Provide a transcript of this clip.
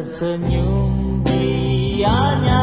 tersenyum dianya